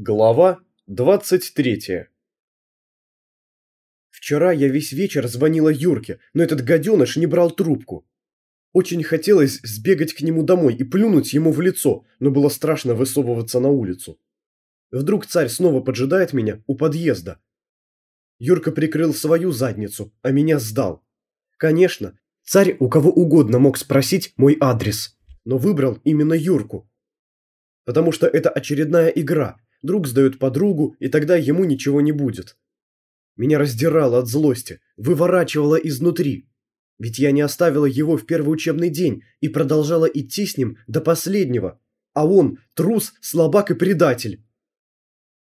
Глава 23 Вчера я весь вечер звонила Юрке, но этот гаденыш не брал трубку. Очень хотелось сбегать к нему домой и плюнуть ему в лицо, но было страшно высовываться на улицу. Вдруг царь снова поджидает меня у подъезда. Юрка прикрыл свою задницу, а меня сдал. Конечно, царь у кого угодно мог спросить мой адрес, но выбрал именно Юрку. Потому что это очередная игра – друг сдает подругу, и тогда ему ничего не будет. Меня раздирало от злости, выворачивало изнутри. Ведь я не оставила его в первый учебный день и продолжала идти с ним до последнего. А он трус, слабак и предатель.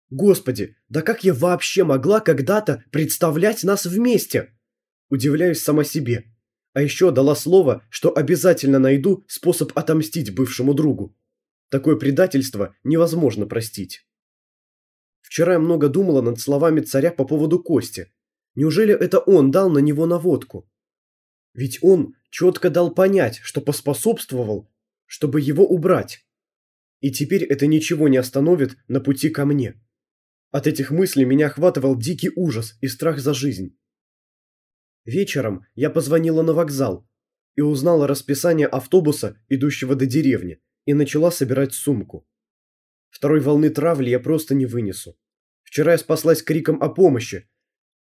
Господи, да как я вообще могла когда-то представлять нас вместе? Удивляюсь сама себе. А еще дала слово, что обязательно найду способ отомстить бывшему другу. Такое предательство невозможно простить. Вчера я много думала над словами царя по поводу Кости. Неужели это он дал на него наводку? Ведь он четко дал понять, что поспособствовал, чтобы его убрать. И теперь это ничего не остановит на пути ко мне. От этих мыслей меня охватывал дикий ужас и страх за жизнь. Вечером я позвонила на вокзал и узнала расписание автобуса, идущего до деревни, и начала собирать сумку. Второй волны травли я просто не вынесу. Вчера я спаслась криком о помощи.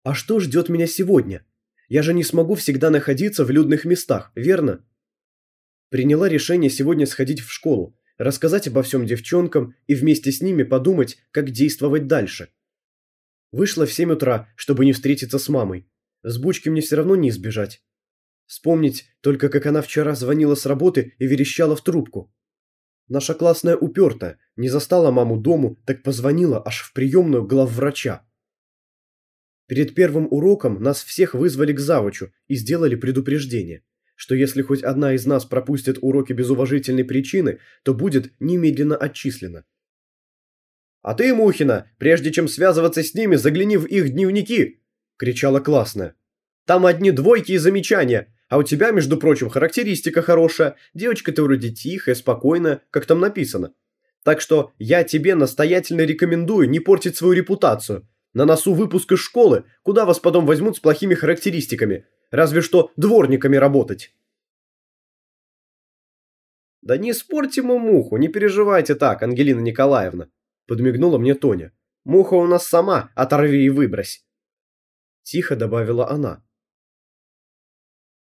А что ждет меня сегодня? Я же не смогу всегда находиться в людных местах, верно? Приняла решение сегодня сходить в школу, рассказать обо всем девчонкам и вместе с ними подумать, как действовать дальше. Вышла в 7 утра, чтобы не встретиться с мамой. Взбучки мне все равно не избежать. Вспомнить только, как она вчера звонила с работы и верещала в трубку. Наша классная упертая, не застала маму дому, так позвонила аж в приемную главврача. Перед первым уроком нас всех вызвали к завучу и сделали предупреждение, что если хоть одна из нас пропустит уроки без уважительной причины, то будет немедленно отчислена. «А ты, Мухина, прежде чем связываться с ними, загляни в их дневники!» – кричала классная. «Там одни двойки и замечания, а у тебя, между прочим, характеристика хорошая. Девочка ты вроде тихая, спокойная, как там написано. Так что я тебе настоятельно рекомендую не портить свою репутацию. На носу выпуск из школы, куда вас потом возьмут с плохими характеристиками. Разве что дворниками работать. «Да не спорьте ему муху, не переживайте так, Ангелина Николаевна», – подмигнула мне Тоня. «Муха у нас сама, оторви и выбрось». Тихо добавила она.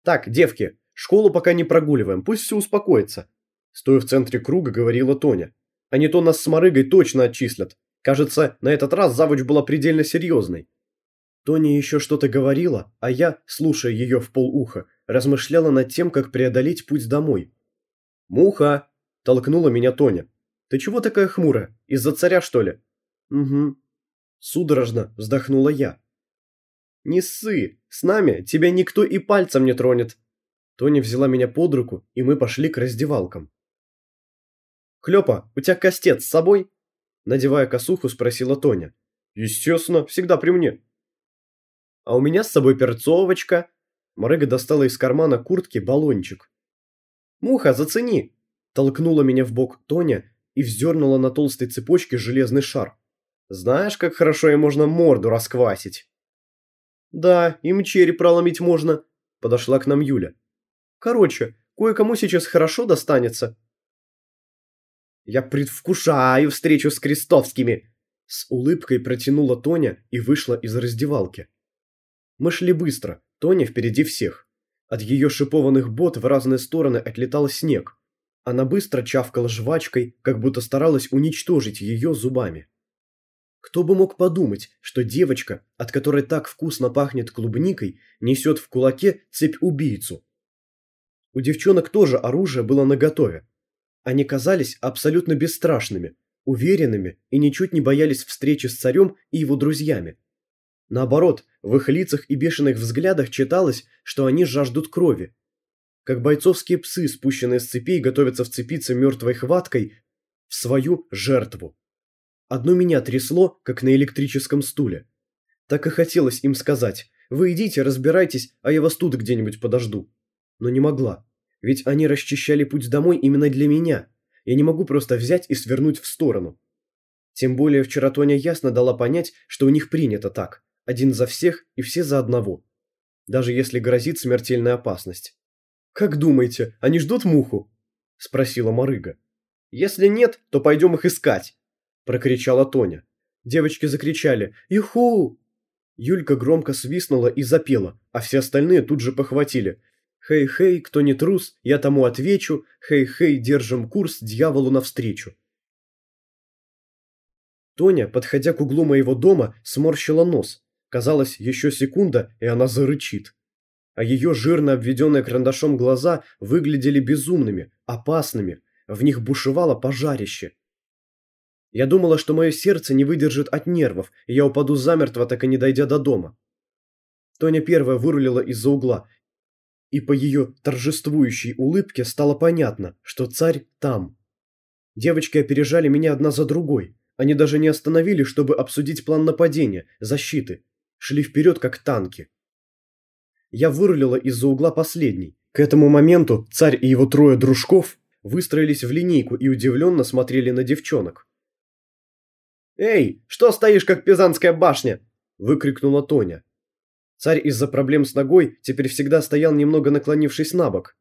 «Так, девки, школу пока не прогуливаем, пусть все успокоится», стоя в центре круга, говорила Тоня. «А не то нас с Марыгой точно отчислят. Кажется, на этот раз завуч была предельно серьезной». Тоня еще что-то говорила, а я, слушая ее в полуха, размышляла над тем, как преодолеть путь домой. «Муха!» – толкнула меня Тоня. «Ты чего такая хмурая? Из-за царя, что ли?» «Угу». Судорожно вздохнула я. «Не ссы! С нами тебя никто и пальцем не тронет!» Тоня взяла меня под руку, и мы пошли к раздевалкам. «Клёпа, у тебя костец с собой?» Надевая косуху, спросила Тоня. «Естественно, всегда при мне». «А у меня с собой перцовочка». Марыга достала из кармана куртки баллончик. «Муха, зацени!» Толкнула меня в бок Тоня и вздернула на толстой цепочке железный шар. «Знаешь, как хорошо ей можно морду расквасить?» «Да, им череп проломить можно», – подошла к нам Юля. «Короче, кое-кому сейчас хорошо достанется». «Я предвкушаю встречу с Крестовскими!» С улыбкой протянула Тоня и вышла из раздевалки. Мы шли быстро, Тоня впереди всех. От ее шипованных бот в разные стороны отлетал снег. Она быстро чавкала жвачкой, как будто старалась уничтожить ее зубами. Кто бы мог подумать, что девочка, от которой так вкусно пахнет клубникой, несет в кулаке цепь-убийцу. У девчонок тоже оружие было наготове. Они казались абсолютно бесстрашными, уверенными и ничуть не боялись встречи с царем и его друзьями. Наоборот, в их лицах и бешеных взглядах читалось, что они жаждут крови. Как бойцовские псы, спущенные с цепей, готовятся вцепиться мертвой хваткой в свою жертву. Одно меня трясло, как на электрическом стуле. Так и хотелось им сказать «Вы идите, разбирайтесь, а я вас тут где-нибудь подожду». Но не могла, ведь они расчищали путь домой именно для меня. Я не могу просто взять и свернуть в сторону. Тем более вчера Тоня ясно дала понять, что у них принято так. Один за всех и все за одного. Даже если грозит смертельная опасность. «Как думаете, они ждут муху?» – спросила Марыга. «Если нет, то пойдем их искать», – прокричала Тоня. Девочки закричали «Юху!». Юлька громко свистнула и запела, а все остальные тут же похватили. «Хей-хей, кто не трус, я тому отвечу, хей-хей, держим курс дьяволу навстречу». Тоня, подходя к углу моего дома, сморщила нос. Казалось, еще секунда, и она зарычит. А ее жирно обведенные карандашом глаза выглядели безумными, опасными. В них бушевало пожарище. Я думала, что мое сердце не выдержит от нервов, и я упаду замертво, так и не дойдя до дома. Тоня первая вырулила из-за угла, и по ее торжествующей улыбке стало понятно, что царь там. Девочки опережали меня одна за другой. Они даже не остановились, чтобы обсудить план нападения, защиты. Шли вперед, как танки. Я вырулила из-за угла последний. К этому моменту царь и его трое дружков выстроились в линейку и удивленно смотрели на девчонок. «Эй, что стоишь, как Пизанская башня?» – выкрикнула Тоня. Царь из-за проблем с ногой теперь всегда стоял немного наклонившись на бок.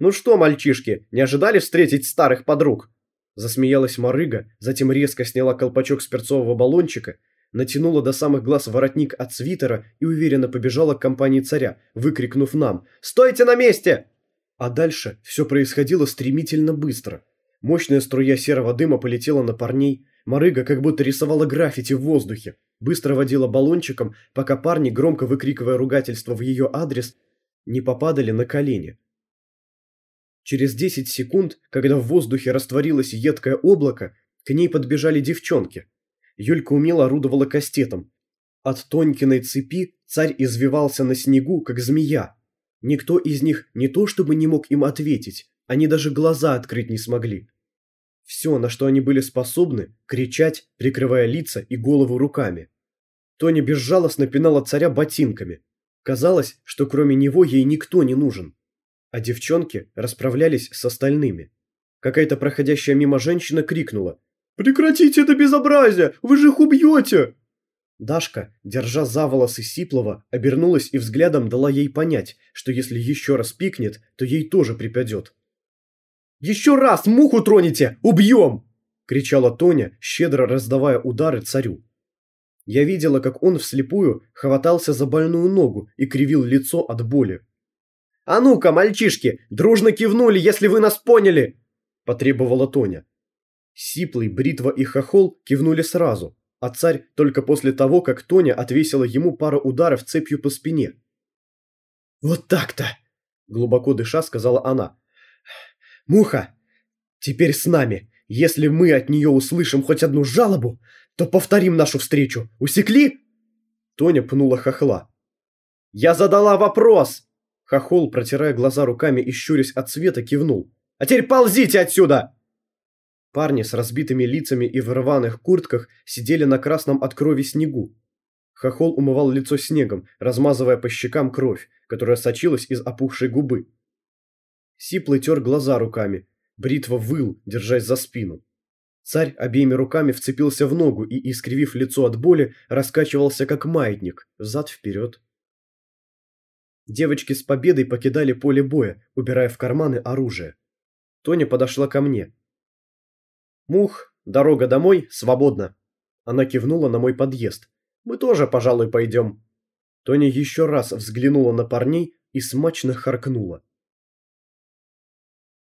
«Ну что, мальчишки, не ожидали встретить старых подруг?» Засмеялась Марыга, затем резко сняла колпачок с перцового баллончика, натянула до самых глаз воротник от свитера и уверенно побежала к компании царя, выкрикнув нам «Стойте на месте!» А дальше все происходило стремительно быстро. Мощная струя серого дыма полетела на парней, Марыга как будто рисовала граффити в воздухе, быстро водила баллончиком, пока парни, громко выкрикивая ругательство в ее адрес, не попадали на колени. Через 10 секунд, когда в воздухе растворилось едкое облако, к ней подбежали девчонки. Юлька умело орудовала кастетом. От Тонькиной цепи царь извивался на снегу, как змея. Никто из них не то чтобы не мог им ответить, они даже глаза открыть не смогли. Все, на что они были способны, кричать, прикрывая лица и голову руками. Тоня безжалостно пинала царя ботинками. Казалось, что кроме него ей никто не нужен. А девчонки расправлялись с остальными. Какая-то проходящая мимо женщина крикнула. «Прекратите это безобразие! Вы же их убьете!» Дашка, держа за волосы Сиплова, обернулась и взглядом дала ей понять, что если еще раз пикнет, то ей тоже припадет. «Еще раз муху тронете! Убьем!» – кричала Тоня, щедро раздавая удары царю. Я видела, как он вслепую хватался за больную ногу и кривил лицо от боли. «А ну-ка, мальчишки, дружно кивнули, если вы нас поняли!» – потребовала Тоня. Сиплый, Бритва и Хохол кивнули сразу, а царь только после того, как Тоня отвесила ему пару ударов цепью по спине. «Вот так-то!» – глубоко дыша сказала она. Муха, теперь с нами. Если мы от нее услышим хоть одну жалобу, то повторим нашу встречу. Усекли?» Тоня пнула хохла. «Я задала вопрос!» Хохол, протирая глаза руками и щурясь от света, кивнул. «А теперь ползите отсюда!» Парни с разбитыми лицами и в рваных куртках сидели на красном от крови снегу. Хохол умывал лицо снегом, размазывая по щекам кровь, которая сочилась из опухшей губы. Сиплый тер глаза руками. Бритва выл, держась за спину. Царь обеими руками вцепился в ногу и, искривив лицо от боли, раскачивался как маятник, взад-вперед. Девочки с победой покидали поле боя, убирая в карманы оружие. Тоня подошла ко мне. «Мух, дорога домой свободна». Она кивнула на мой подъезд. «Мы тоже, пожалуй, пойдем». Тоня еще раз взглянула на парней и смачно харкнула.